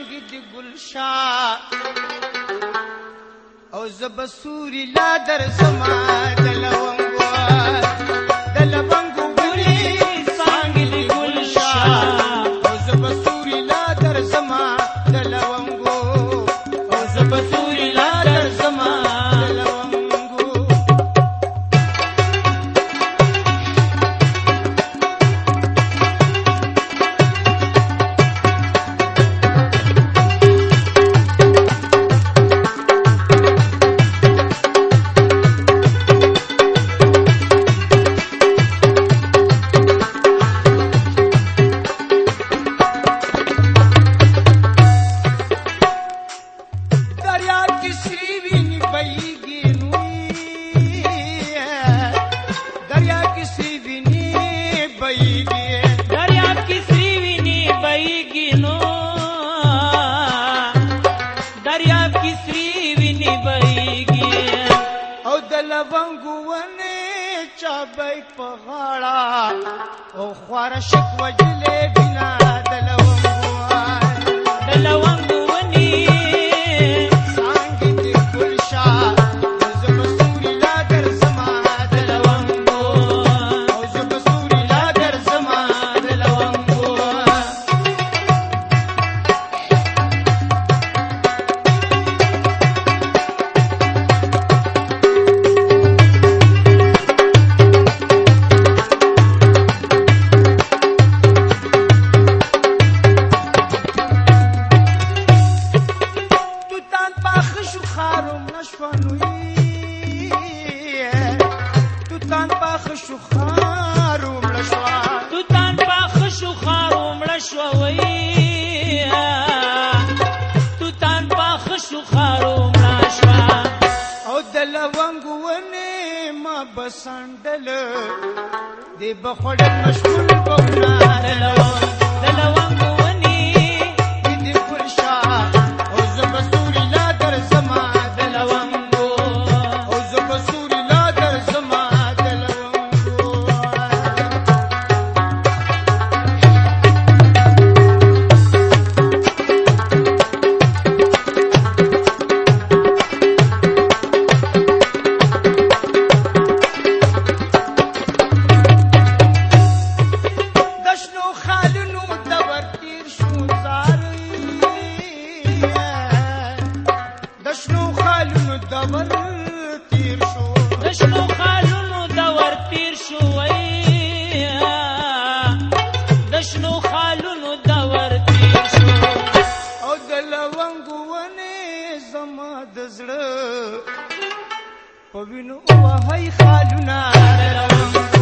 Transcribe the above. رنگ دی گلشا او زب سوری لا در سمان بیت په غاړه او خور شک وجلې بنا دلوم دلوم شوانوی توتان پاخ شو خارو مړ شو توتان پاخ شو خارو مړ شو وی توتان پاخ شو خارو مړ شو او دلونګ ونه ما بسندل دی بخړل مشمول په ګناه دلونګ شنو خالونو دور تیر شو د شنو خالونو دور تیر شو وای د شنو خالونو دور تیر شو او د لونګو ونه زما د زړه په وینو وای خالونه روان